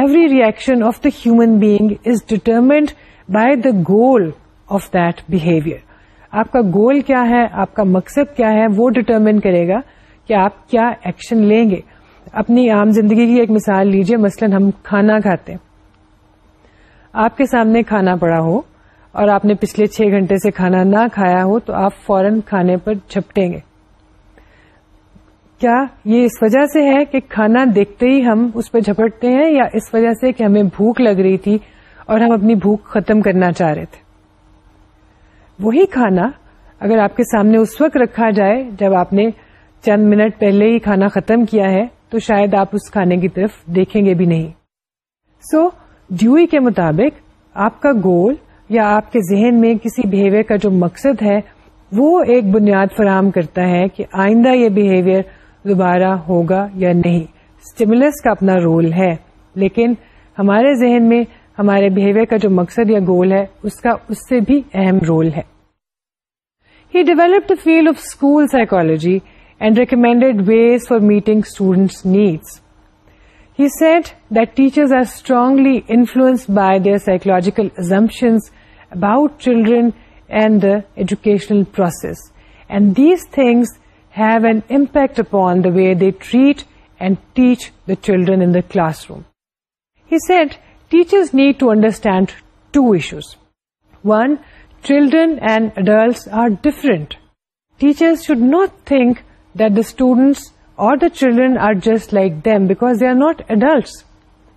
every reaction of the human being is determined by the goal of that behaviour آپ کا گول کیا ہے آپ کا مقصد کیا ہے وہ ڈٹرمن کرے گا کہ آپ کیا ایکشن لیں گے اپنی عام زندگی کی ایک مثال لیجیے مثلا ہم کھاتے ہیں آپ کے سامنے کھانا پڑا ہو اور آپ نے پچھلے چھ گھنٹے سے کھانا نہ کھایا ہو تو آپ فورن کھانے پر جھپٹیں گے کیا یہ اس وجہ سے ہے کہ کھانا دیکھتے ہی ہم اس پہ جھپٹتے ہیں یا اس وجہ سے کہ ہمیں بھوک لگ رہی تھی اور ہم اپنی بھوک ختم کرنا چاہ رہے تھے وہی کھانا اگر آپ کے سامنے اس وقت رکھا جائے جب آپ نے چند منٹ پہلے ہی کھانا ختم کیا ہے تو شاید آپ اس کھانے کی طرف دیکھیں گے بھی نہیں سو so, ڈیوئی کے مطابق آپ کا گول یا آپ کے ذہن میں کسی بہیویئر کا جو مقصد ہے وہ ایک بنیاد فراہم کرتا ہے کہ آئندہ یہ بہیویئر دوبارہ ہوگا یا نہیں اسٹیملس کا اپنا رول ہے لیکن ہمارے ذہن میں ہمارے بہیویئر کا جو مقصد یا گول ہے اس کا اس سے بھی اہم رول ہے he developed the field of school psychology and recommended ways for meeting students needs he said that teachers are strongly influence by their psychological assumptions about children and the educational process and these things have an impact upon the way they treat and teach the children in the classroom. He said, teachers need to understand two issues. One, children and adults are different. Teachers should not think that the students or the children are just like them, because they are not adults.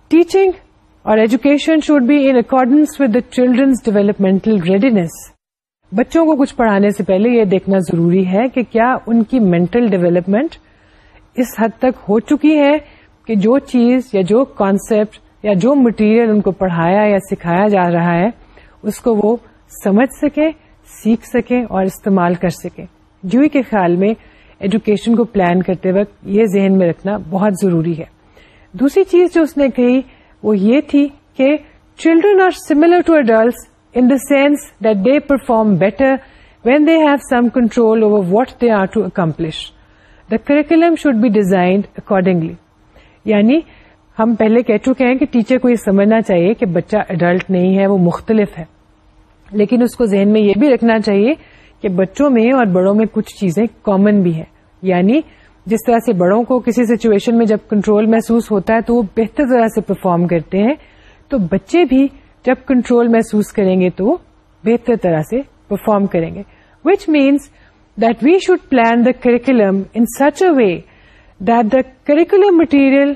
Teaching or education should be in accordance with the children's developmental readiness. بچوں کو کچھ پڑھانے سے پہلے یہ دیکھنا ضروری ہے کہ کیا ان کی مینٹل ڈیولپمنٹ اس حد تک ہو چکی ہے کہ جو چیز یا جو کانسیپٹ یا جو مٹیریل ان کو پڑھایا یا سکھایا جا رہا ہے اس کو وہ سمجھ سکیں سیکھ سکیں اور استعمال کر سکیں جو کے خیال میں ایجوکیشن کو پلان کرتے وقت یہ ذہن میں رکھنا بہت ضروری ہے دوسری چیز جو اس نے کہی وہ یہ تھی کہ children are similar to adults in the sense that they perform better when they have some control over what they are to accomplish the curriculum should be designed accordingly یعنی ہم پہلے کہہ چکے ہیں کہ ٹیچر کو یہ سمجھنا چاہیے کہ بچہ اڈلٹ نہیں ہے وہ مختلف ہے لیکن اس کو ذہن میں یہ بھی رکھنا چاہیے کہ بچوں میں اور بڑوں میں کچھ چیزیں کامن بھی ہیں یعنی جس طرح سے بڑوں کو کسی سچویشن میں جب کنٹرول محسوس ہوتا ہے تو وہ بہتر طرح سے پرفارم کرتے ہیں تو بچے بھی جب کنٹرول محسوس کریں گے تو بہتر طرح سے پرفارم کریں گے which means that we should plan the curriculum in such a way that the curriculum material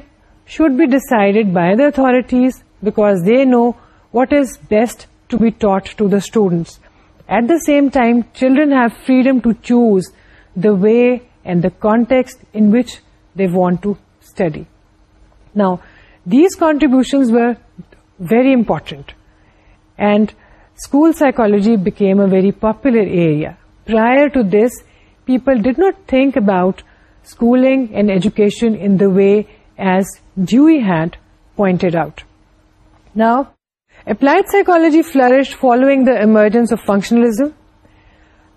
should be decided by the authorities because they know what is best to be taught to the students at the same time children have freedom to choose the way and the contexts in which they want to study now these contributions were very important and school psychology became a very popular area. Prior to this, people did not think about schooling and education in the way as Dewey had pointed out. Now, applied psychology flourished following the emergence of functionalism.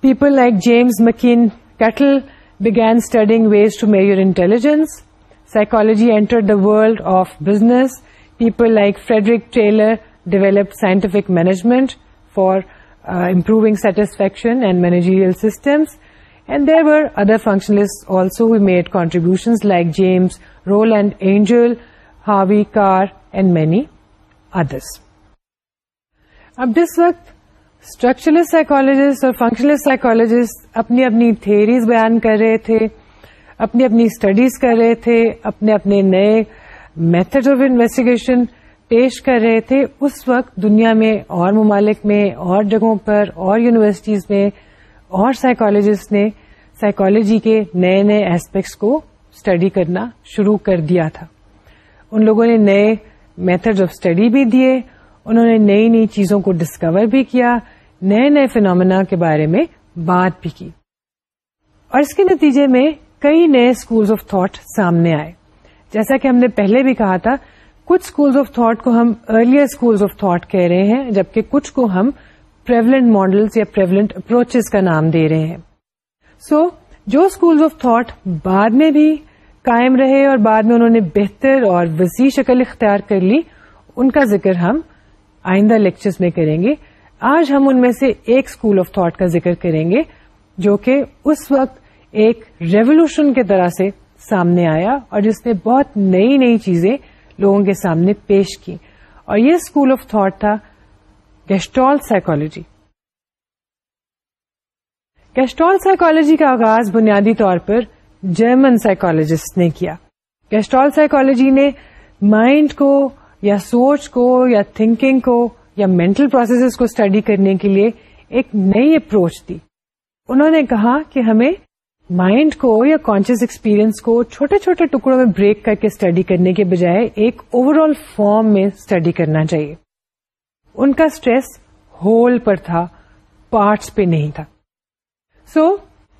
People like James McKean Cuttle began studying ways to measure intelligence. Psychology entered the world of business. People like Frederick Taylor develop scientific management for improving satisfaction and managerial systems and there were other functional also we made contribution like James role and Angell Harvey Carr and many others اب جس وقت structuralist psychologist اور functionalist psychologist اپنی اپنی theories بیان کر رہے تھے اپنی اپنی اسٹڈیز کر رہے تھے اپنے اپنے نئے میتھڈ آف انویسٹیگیشن پیش کر رہے تھے اس وقت دنیا میں اور ممالک میں اور جگہوں پر اور یونیورسٹیز میں اور سائیکالوجسٹ نے سائیکالوجی کے نئے نئے ایسپیکٹس کو اسٹڈی کرنا شروع کر دیا تھا ان لوگوں نے نئے میتھڈ آف اسٹڈی بھی دیے انہوں نے نئی نئی چیزوں کو ڈسکور بھی کیا نئے نئے فینومنا کے بارے میں بات بھی کی اور اس کے نتیجے میں کئی نئے اسکولس آف تھاٹ سامنے آئے جیسا کہ ہم نے پہلے بھی کہا تھا کچھ اسکولز آف تھاٹ کو ہم ارلیئر اسکولز آف تھاٹ کہہ رہے ہیں جبکہ کچھ کو ہم پریولنٹ ماڈلس یا پریولنٹ اپروچز کا نام دے رہے ہیں سو so, جو اسکولز آف تھاٹ بعد میں بھی قائم رہے اور بعد میں انہوں نے بہتر اور وسیع شکل اختیار کر لی ان کا ذکر ہم آئندہ لیکچر میں کریں گے آج ہم ان میں سے ایک اسکول آف تھاٹ کا ذکر کریں گے جو کہ اس وقت ایک ریولیوشن کی طرح سے سامنے آیا اور جس نے بہت نئی نئی چیزیں لوگوں کے سامنے پیش کی اور یہ اسکول آف تھاٹ تھا گیسٹرول سائیکالوجی گیسٹرول سائیکالوجی کا آغاز بنیادی طور پر جرمن سائیکالوجسٹ نے کیا گیسٹرول سائیکولوجی نے مائنڈ کو یا سوچ کو یا تھنکنگ کو یا مینٹل پروسیس کو اسٹڈی کرنے کے لیے ایک نئی اپروچ دی انہوں نے کہا کہ ہمیں مائنڈ کو یا کانشیس ایکسپیرئنس کو چھوٹے چھوٹے ٹکڑوں میں بریک کر کے اسٹڈی کرنے کے بجائے ایک اوور آل فارم میں اسٹڈی کرنا چاہیے ان کا اسٹریس ہول پر تھا پارٹس پہ نہیں تھا so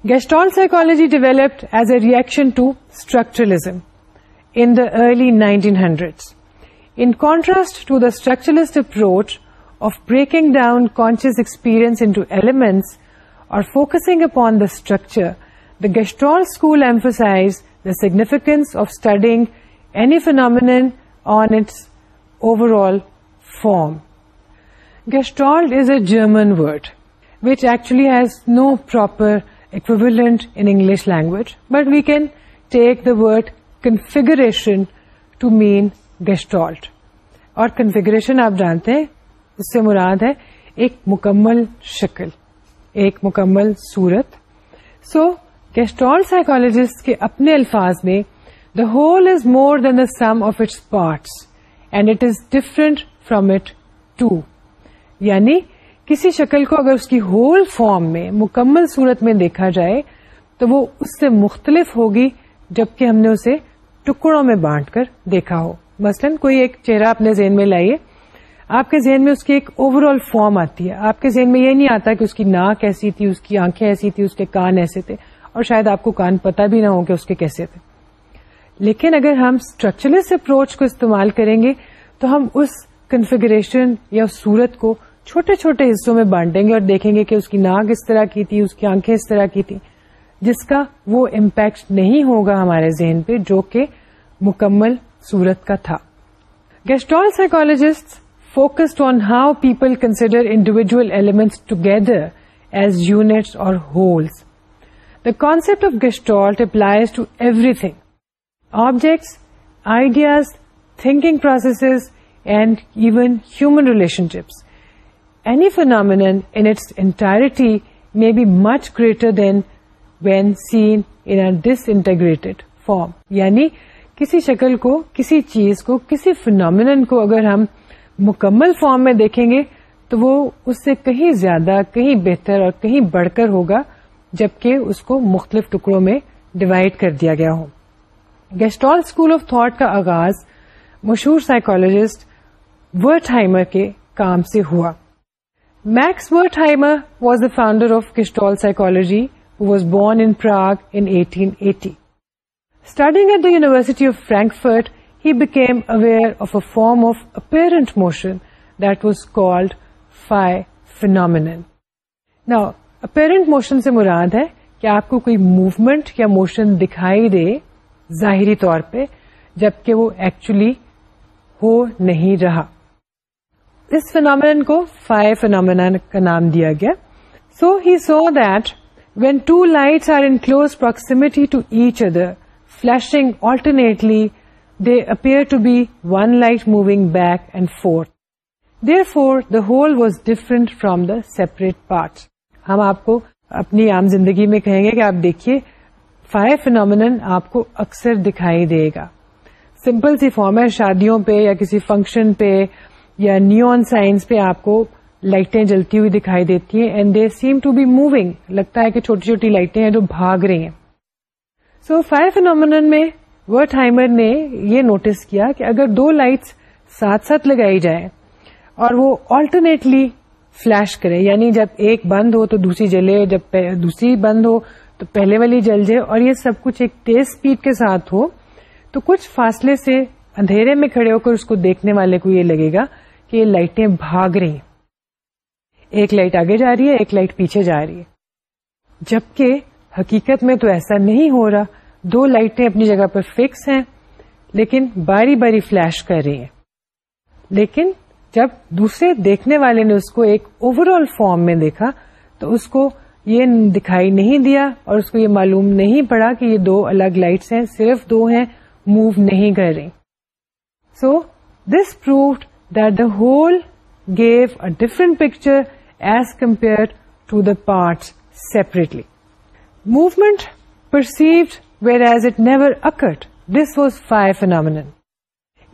gestalt psychology developed as a reaction to structuralism in early nineteen hundred in contrast to the structuralist approach of breaking down conscious experience into elements اور focusing upon the structure the Gestalt school emphasised the significance of studying any phenomenon on its overall form is is a German word actually actually has no proper in English language but we can take the word configuration to mean gestalt اور configuration آپ جانتے ہیں اس سے مراد ہے ایک مکمل شکل ایک مکمل صورت سو کیسٹرل سائیکولوجسٹ کے اپنے الفاظ میں the whole is more than the sum of its parts and it is different from it too یعنی کسی شکل کو اگر اس کی ہول فارم میں مکمل صورت میں دیکھا جائے تو وہ اس سے مختلف ہوگی جبکہ ہم نے اسے ٹکڑوں میں بانٹ کر دیکھا ہو مثلا کوئی ایک چہرہ اپنے ذہن میں لائیے آپ کے ذہن میں اس کی ایک اوور آل فارم آتی ہے آپ کے ذہن میں یہ نہیں آتا کہ اس کی ناک ایسی تھی اس کی آنکھیں ایسی تھی اس کے کان ایسے تھے اور شاید آپ کو کان پتا بھی نہ ہو کہ اس کے کیسے تھے لیکن اگر ہم اسٹرکچرلس اپروچ کو استعمال کریں گے تو ہم اس کنفیگریشن یا سورت کو چھوٹے چھوٹے حصوں میں بانٹیں گے اور دیکھیں گے کہ اس کی ناک اس طرح کی تھی اس کی آنکھیں اس طرح کی تھی جس کا وہ امپیکٹ نہیں ہوگا ہمارے ذہن پہ جو کہ مکمل صورت کا تھا Gestalt psychologists focused on how people consider individual elements together as units or wholes the concept of Gestalt applies to everything objects ideas thinking processes and even human relationships any phenomenon in its entirety may be much greater than when seen in disintegrated form یعنی کسی شکل کو کسی چیز کو کسی phenomenon کو اگر ہم مکمل فارم میں دیکھیں گے تو وہ اس سے کہیں زیادہ کہیں بہتر اور کہیں بڑھ کر ہوگا جبکہ اس کو مختلف ٹکڑوں میں ڈیوائڈ کر دیا گیا ہو گیسٹال اسکول آف تھاٹ کا آغاز مشہور سائیکولوجسٹ برٹ ہائمر کے کام سے ہوا Max Wertheimer was the founder of Gestalt psychology was born in Prague in eighty starting at the university of Frankfurt he became aware of a form of apparent motion that was called phi phenomenon. Now, apparent motion سے مراد ہے کہ آپ کو کوئی movement یا motion دکھائی دے ظاہری طور پہ جبکہ وہ ایکچولی ہو نہیں رہا اس فنامن کو فائر فینامین کا نام دیا گیا so he saw that when two lights are in close approximately to each other flashing alternately they appear to be one light moving back and forth therefore the whole was different from the separate part ہم آپ کو اپنی عام زندگی میں کہیں گے کہ آپ دیکھیے فائر فینومین آپ کو اکثر دکھائی دے گا سمپل سی فارم ہے شادیوں پہ یا کسی فنکشن پہ یا نیو آن سائنس پہ آپ کو لائٹیں جلتی ہوئی دکھائی دیتی ہیں and they seem to be moving لگتا ہے کہ چھوٹی چھوٹی لائٹیں ہیں جو بھاگ رہی ہیں سو فائر فینومین میں ورٹ ہائمر نے یہ نوٹس کیا کہ اگر دو لائٹس ساتھ ساتھ لگائی جائیں اور وہ آلٹرنیٹلی فلش کرے یعنی جب ایک بند ہو تو دوسری جلے جب دوسری بند ہو تو پہلے والی جل جائے اور یہ سب کچھ ایک تیز اسپیڈ کے ساتھ ہو تو کچھ فاصلے سے اندھیرے میں کھڑے ہو کر اس کو دیکھنے والے کو یہ لگے گا کہ یہ لائٹیں بھاگ رہی ہیں ایک لائٹ آگے جا رہی ہے ایک لائٹ پیچھے جا رہی ہے جبکہ حقیقت میں تو ایسا نہیں ہو رہا دو لائٹیں اپنی جگہ پر فکس ہیں لیکن باری باری فلش کر رہی ہیں لیکن جب دوسرے دیکھنے والے نے اس کو ایک اوور آل فارم میں دیکھا تو اس کو یہ دکھائی نہیں دیا اور اس کو یہ معلوم نہیں پڑا کہ یہ دو الگ لائٹس ہیں صرف دو ہیں موو نہیں کر رہی so this proved that the whole gave a different picture as compared to the parts separately movement perceived whereas it never act this was phi phenomenon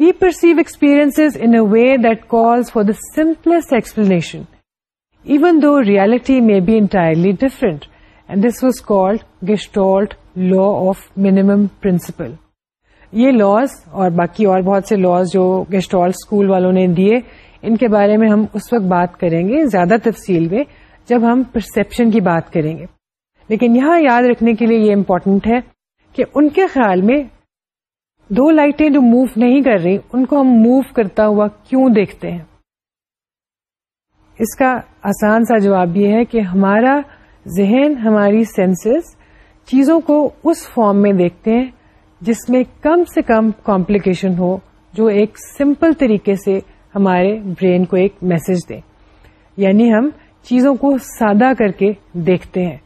perceive perceive in a a way that calls for the simplest explanation even though may may entirely entirely And this was called Gestalt law of minimum principle یہ laws اور باقی اور بہت سے laws جو Gestalt school والوں نے دیے ان کے بارے میں ہم اس وقت بات کریں گے زیادہ تفصیل میں جب ہم پرسپشن کی بات کریں گے لیکن یہاں یاد رکھنے کے لیے یہ امپورٹنٹ ہے کہ ان کے خیال میں دو لائٹیں جو موو نہیں کر رہی ان کو ہم موو کرتا ہوا کیوں دیکھتے ہیں اس کا آسان سا جواب یہ ہے کہ ہمارا ذہن ہماری سینسز چیزوں کو اس فارم میں دیکھتے ہیں جس میں کم سے کم کمپلیکیشن ہو جو ایک سمپل طریقے سے ہمارے برین کو ایک میسج دے یعنی ہم چیزوں کو سادہ کر کے دیکھتے ہیں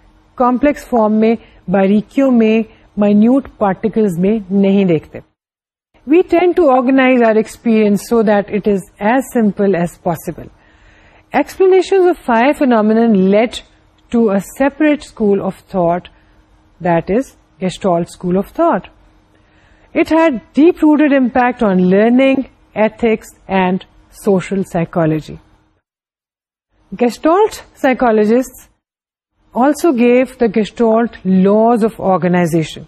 کمپلیکس فارم میں باریکیوں میں مائنیوٹ پارٹیکلز میں نہیں دیکھتے We tend to organize our experience so that it is as simple as possible. Explanations of fire phenomenon led to a separate school of thought, that is Gestalt school of thought. It had deep-rooted impact on learning, ethics and social psychology. Gestalt psychologists also gave the Gestalt laws of organization.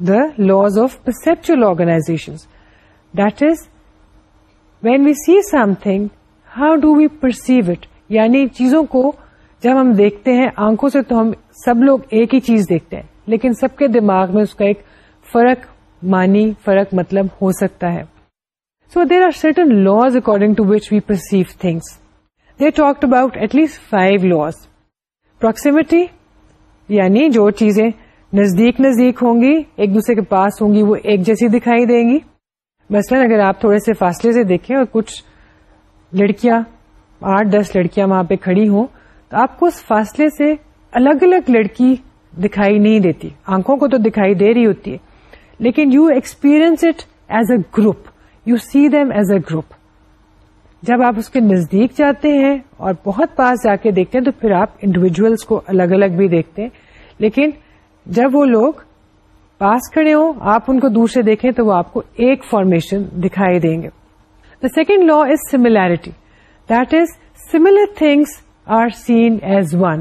Laws of perceptual organisation that is when we see something how do we perceive it یعنی چیزوں کو جب ہم دیکھتے ہیں آنکھوں سے تو ہم سب لوگ ایک ہی چیز دیکھتے ہیں لیکن سب کے دماغ میں اس کا ایک فرق مانی فرق مطلب ہو سکتا ہے so there are certain laws according to which we perceive things they talked about at least five laws proximity یعنی جو چیزیں نزدیک نزدیک ہوں گی ایک دوسرے کے پاس ہوں گی وہ ایک جیسی دکھائی دیں گی مثلاً اگر آپ تھوڑے سے فاصلے سے دیکھیں اور کچھ لڑکیاں آٹھ دس لڑکیاں وہاں پہ کھڑی ہوں تو آپ کو اس فاصلے سے الگ الگ لڑکی دکھائی نہیں دیتی آنکھوں کو تو دکھائی دے رہی ہوتی ہے لیکن you experience it as a group you see them as a group جب آپ اس کے نزدیک جاتے ہیں اور بہت پاس جا کے دیکھتے ہیں تو پھر آپ انڈیویجلس کو الگ الگ بھی دیکھتے ہیں لیکن جب وہ لوگ پاس کھڑے ہوں آپ ان کو دور سے دیکھیں تو وہ آپ کو ایک فارمیشن دکھائی دیں گے the second law is similarity that is similar things are seen as one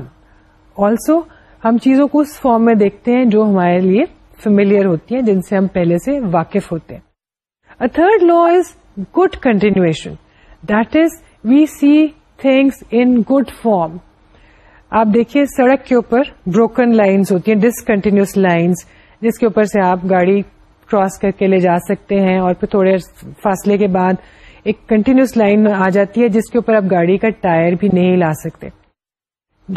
also ہم چیزوں کو اس فارم میں دیکھتے ہیں جو ہمارے لیے فیملیئر ہوتی ہیں جن سے ہم پہلے سے واقف ہوتے ہیں third law is good continuation that is we see things in good form آپ دیکھیے سڑک کے اوپر بروکن لائنس ہوتی ہیں ڈسکنٹینیوس لائنس جس کے اوپر سے آپ گاڑی کراس کر کے لے جا سکتے ہیں اور پھر تھوڑے فاصلے کے بعد ایک کنٹینیوس لائن آ جاتی ہے جس کے اوپر آپ گاڑی کا ٹائر بھی نہیں لا سکتے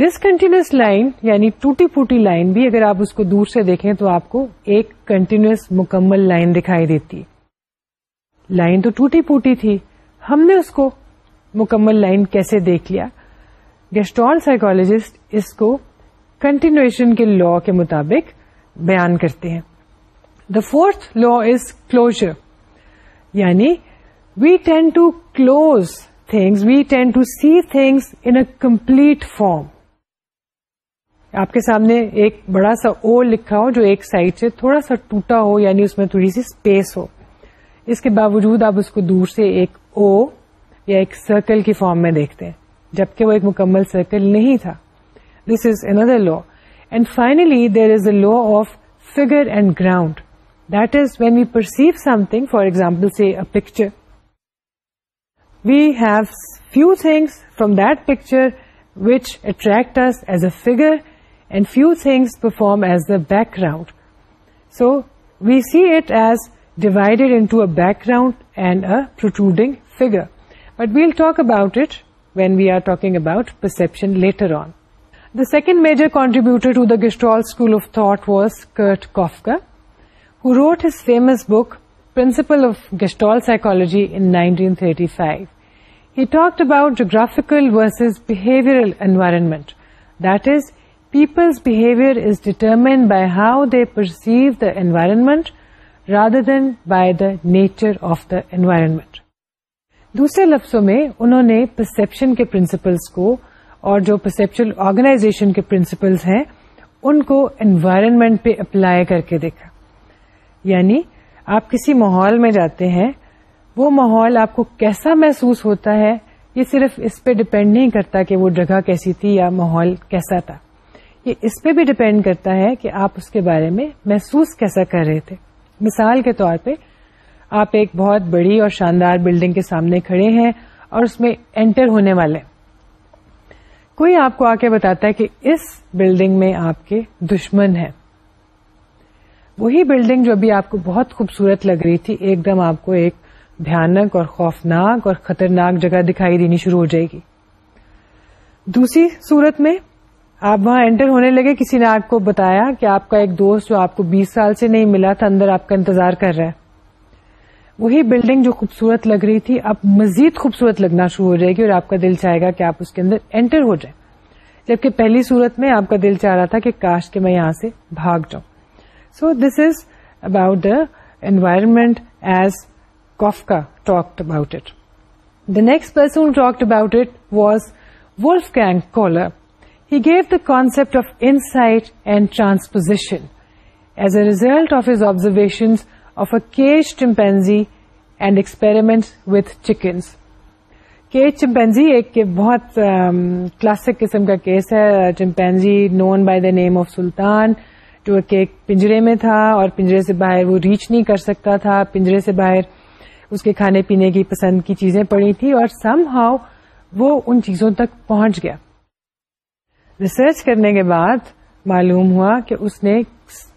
ڈسکنٹینیوس لائن یعنی ٹوٹی پوٹی لائن بھی اگر آپ اس کو دور سے دیکھیں تو آپ کو ایک کنٹینیوس مکمل لائن دکھائی دیتی لائن تو ٹوٹی پوٹی تھی ہم نے اس کو مکمل لائن کیسے دیکھ لیا گیسٹال سائیکولوجسٹ اس کو کنٹینویشن کے لا کے مطابق بیان کرتے ہیں the fourth law is closure یعنی we tend to close things we tend to see things in a complete form آپ کے سامنے ایک بڑا سا او لکھا ہو جو ایک سائڈ سے تھوڑا سا ٹوٹا ہو یعنی اس میں تھوڑی سی اسپیس ہو اس کے باوجود آپ اس کو دور سے ایک او یا ایک سرکل کی فارم میں دیکھتے ہیں جبکہ وہ ایک مکمل سرکل نہیں تھا this is another law and finally there is a law of figure and ground that is when you perceive something for example see a picture we have few things from that picture which attract as a figure and few things perform as the background so we see it as divided into a background and a protruding figure but we'll talk about it when we are talking about perception later on. The second major contributor to the Gestalt school of thought was Kurt Kafka, who wrote his famous book, Principle of Gestalt Psychology, in 1935. He talked about geographical versus behavioral environment. That is, people's behavior is determined by how they perceive the environment rather than by the nature of the environment. دوسرے لفظوں میں انہوں نے perception کے principles کو اور جو perceptual organization کے پرنسپلس ہیں ان کو انوائرمنٹ پہ اپلائی کر کے دیکھا یعنی آپ کسی ماحول میں جاتے ہیں وہ ماحول آپ کو کیسا محسوس ہوتا ہے یہ صرف اس پہ ڈپینڈ نہیں کرتا کہ وہ جگہ کیسی تھی یا ماحول کیسا تھا یہ اس پہ بھی ڈپینڈ کرتا ہے کہ آپ اس کے بارے میں محسوس کیسا کر رہے تھے مثال کے طور پہ آپ ایک بہت بڑی اور شاندار بلڈنگ کے سامنے کھڑے ہیں اور اس میں انٹر ہونے والے کوئی آپ کو آ کے بتاتا ہے کہ اس بلڈنگ میں آپ کے دشمن ہیں وہی بلڈنگ جو ابھی آپ کو بہت خوبصورت لگ رہی تھی ایک دم آپ کو ایک بھیانک اور خوفناک اور خطرناک جگہ دکھائی دینی شروع ہو جائے گی دوسری صورت میں آپ وہاں انٹر ہونے لگے کسی نے آپ کو بتایا کہ آپ کا ایک دوست جو آپ کو بیس سال سے نہیں ملا تھا اندر آپ کا انتظار کر رہا ہے وہی بلڈنگ جو خوبصورت لگ رہی تھی اب مزید خوبصورت لگنا شروع ہو جائے گی اور آپ کا دل چاہے گا کہ آپ اس کے اندر انٹر ہو جائیں جبکہ پہلی صورت میں آپ کا دل چاہ رہا تھا کہ کاش کے میں یہاں سے بھاگ جاؤں so this is about the environment as Koffka talk about it the next person talk about it was Wolfgang Kohler he gave the concept of insight and transposition as a result of his observation of a caged chimpanzee and experiment with chickens caged chimpanzee ایک بہت classic um, قسم کا case ہے chimpanzee known by the name of Sultan جو کہ ایک پنجرے میں تھا اور پنجرے سے باہر وہ ریچ نہیں کر سکتا تھا پنجرے سے باہر اس کے کھانے پینے کی پسند کی چیزیں پڑی تھی اور سم ہاؤ وہ ان چیزوں تک پہنچ گیا ریسرچ کرنے کے بعد معلوم ہوا کہ اس نے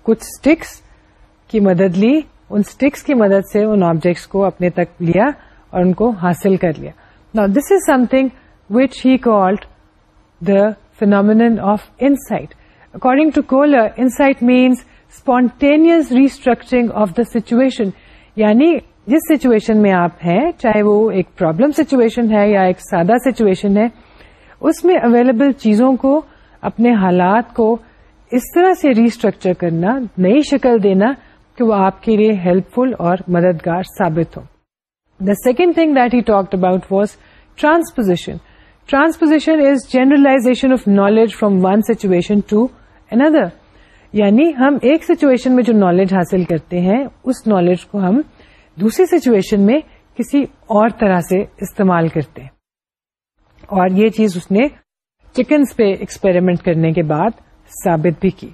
کچھ اسٹکس کی مدد لی ان اسٹکس کی مدد سے ان آبجیکٹس کو اپنے تک لیا اور ان کو حاصل کر لیا نا this is something which he called the phenomenon of insight according to Kohler insight means spontaneous restructuring of the situation یعنی جس سچویشن میں آپ ہیں چاہے وہ ایک پرابلم سچویشن ہے یا ایک سادہ سچویشن ہے اس میں اویلیبل چیزوں کو اپنے حالات کو اس طرح سے ریسٹرکچر کرنا نئی شکل دینا کہ وہ آپ کے لیے ہیلپ فل اور مددگار ثابت ہو the second thing that he talk about was transposition transposition is generalisation of knowledge from one situation to another یعنی ہم ایک سچویشن میں جو نالج حاصل کرتے ہیں اس نالج کو ہم دوسری سچویشن میں کسی اور طرح سے استعمال کرتے ہیں اور یہ چیز اس نے چکنس پہ ایکسپیریمنٹ کرنے کے بعد ثابت بھی کی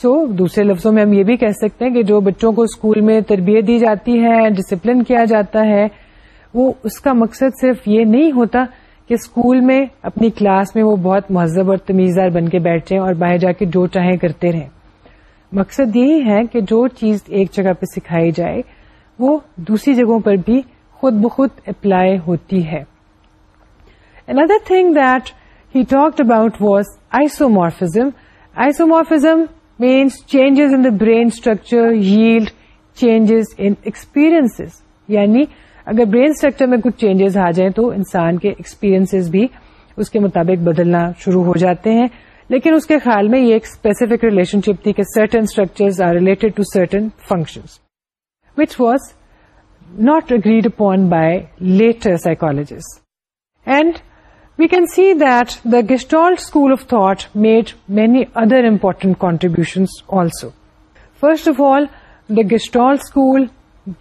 سو دوسرے لفظوں میں ہم یہ بھی کہہ سکتے ہیں کہ جو بچوں کو اسکول میں تربیت دی جاتی ہے ڈسپلن کیا جاتا ہے وہ اس کا مقصد صرف یہ نہیں ہوتا کہ اسکول میں اپنی کلاس میں وہ بہت مہذب اور تمیزدار بن کے بیٹھے اور باہر جا کے جو چاہیں کرتے رہیں مقصد یہی ہے کہ جو چیز ایک جگہ پہ سکھائی جائے وہ دوسری جگہوں پر بھی خود بخود اپلائی ہوتی ہے another thing that he talked about was isomorphism. Isomorphism means changes in the brain structure held changes in experience یعنی اگر برین اسٹرکچر میں کچھ چینجز آ جائیں تو انسان کے ایکسپیرئنس بھی اس کے مطابق بدلنا شروع ہو جاتے ہیں لیکن اس کے خیال میں یہ ایک اسپیسیفک ریلیشن شپ تھی کہ certain structures are related to certain functions which was not agreed upon by later psychologies and we can see that the Gestalt school of thought made many other important contribution also first of all the Gestalt school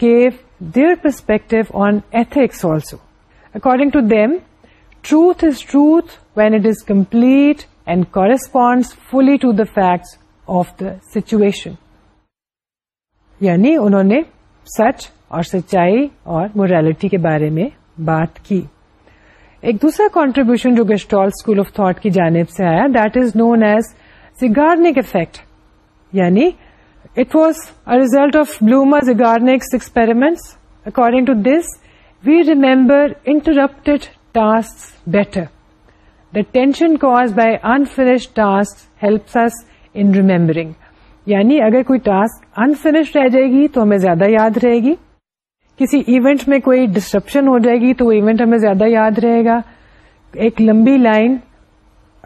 gave their perspective on ethics also according to them truth is truth when it is complete and corresponds fully to the facts of the situation یعنی انہوں نے سچ اور سچائی اور morality کے بارے میں بات کی ایک دوسرا کانٹریبیوشن جو گیسٹال اسکول آف تھاٹ کی جانب سے آیا that is known as Zeigarnik effect یعنی it was a result of Bluma Zeigarnik's experiments according to this we remember interrupted task better the tension caused by unfinished task helps remembering یعنی اگر کوئی task انفینش رہ جائے گی تو ہمیں زیادہ یاد رہے گی کسی ایونٹ میں کوئی ڈسٹرپشن ہو جائے گی تو وہ ایونٹ ہمیں زیادہ یاد رہے گا ایک لمبی لائن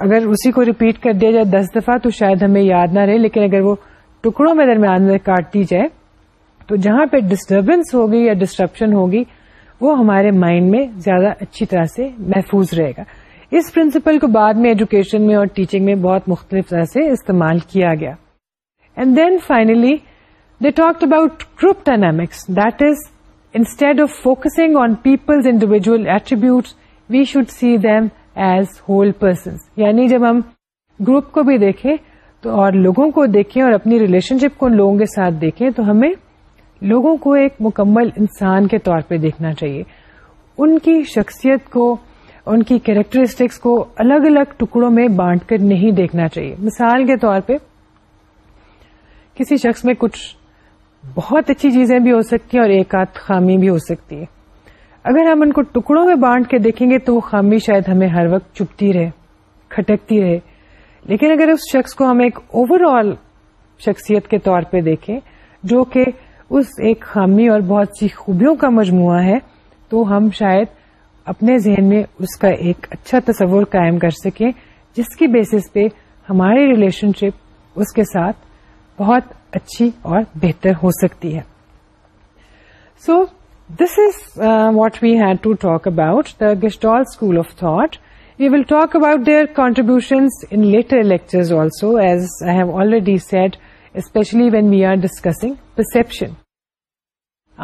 اگر اسی کو ریپیٹ کر دیا جائے دس دفعہ تو شاید ہمیں یاد نہ رہے لیکن اگر وہ ٹکڑوں میں درمیان میں کاٹ دی جائے تو جہاں پہ ڈسٹربینس ہوگی یا ڈسٹرپشن ہوگی وہ ہمارے مائنڈ میں زیادہ اچھی طرح سے محفوظ رہے گا اس پرنسپل کو بعد میں ایجوکیشن میں اور ٹیچنگ میں بہت مختلف طرح سے استعمال کیا گیا and then finally they talk about group dynamics that is instead of focusing on people's individual attributes we should see them as whole person یعنی جب ہم گروپ کو بھی دیکھیں تو اور لوگوں کو دیکھیں اور اپنی ریلیشن شپ کو لوگوں کے ساتھ دیکھیں تو ہمیں لوگوں کو ایک مکمل انسان کے طور پہ دیکھنا چاہیے ان کی شخصیت کو ان کی کیریکٹرسٹکس کو الگ الگ ٹکڑوں میں بانٹ کر نہیں دیکھنا چاہیے مثال کے طور پہ کسی شخص میں کچھ بہت اچھی چیزیں بھی ہو سکتی ہیں اور ایک آدھ خامی بھی ہو سکتی ہے اگر ہم ان کو ٹکڑوں میں بانٹ کے دیکھیں گے تو وہ خامی شاید ہمیں ہر وقت چپتی رہے کھٹکتی رہے لیکن اگر اس شخص کو ہم ایک اوور آل شخصیت کے طور پہ دیکھیں جو کہ اس ایک خامی اور بہت سی خوبیوں کا مجموعہ ہے تو ہم شاید اپنے ذہن میں اس کا ایک اچھا تصور قائم کر سکیں جس کی بیسس پہ ہماری ریلیشن شپ اس کے ساتھ بہت اچھی اور بہتر ہو سکتی ہے so this is what we had to talk about the Gestalt school of thought we will talk about their contributions in later lecture also as I have already said especially when we are discussing perception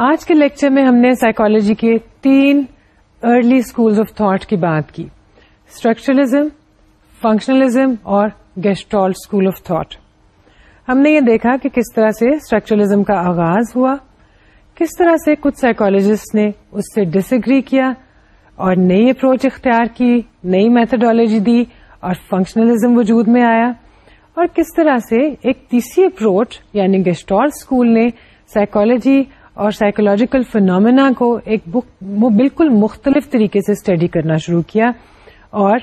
آج کے lecture میں ہم نے psychology کے تین early schools of thought کی بات کی اسٹرکچرلزم فنکشنلزم اور گیسٹال اسکول آف تھاٹ ہم نے یہ دیکھا کہ کس طرح سے اسٹرکچرلزم کا آغاز ہوا کس طرح سے کچھ سائیکالوجسٹ نے اس سے ڈس ایگری کیا اور نئی اپروچ اختیار کی نئی میتھڈالوجی دی اور فنکشنلزم وجود میں آیا اور کس طرح سے ایک تیسری اپروچ یعنی گیسٹور اسکول نے سائیکولوجی اور سائیکولوجیکل فنامنا کو ایک بک بالکل مختلف طریقے سے اسٹڈی کرنا شروع کیا اور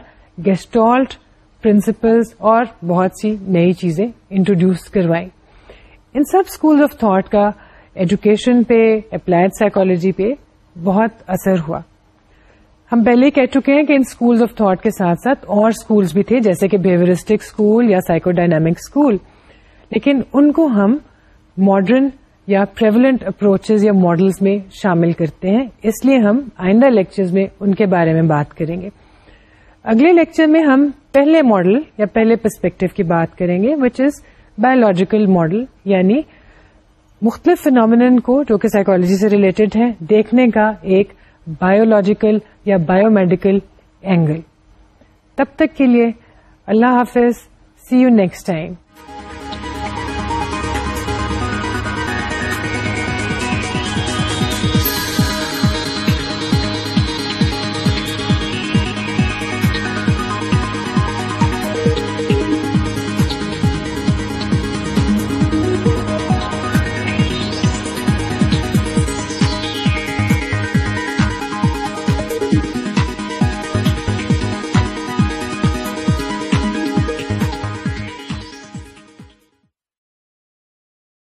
گیسٹالٹ پرنسپلز اور بہت سی نئی چیزیں انٹروڈیوس کروائی ان سب اسکولز آف تھاٹ کا ایجوکیشن پہ اپلائڈ سائیکالوجی پہ بہت اثر ہوا ہم پہلے کہہ چکے ہیں کہ ان اسکولس آف تھاٹ کے ساتھ ساتھ اور اسکولس بھی تھے جیسے کہ بیورسٹک اسکول یا سائیکو ڈائنامک اسکول لیکن ان کو ہم ماڈرن یا پریولنٹ اپروچز یا ماڈلز میں شامل کرتے ہیں اس لیے ہم آئندہ لیکچرز میں ان کے بارے میں بات کریں گے اگلے لیکچر میں ہم پہلے ماڈل یا پہلے پرسپیکٹو کی بات کریں گے وچ از بایولوجیکل ماڈل یعنی مختلف فنامن کو جو کہ سائیکولوجی سے ریلیٹڈ ہے دیکھنے کا ایک بایولوجیکل یا بایو میڈیکل اینگل تب تک کے لیے اللہ حافظ سی یو نیکسٹ ٹائم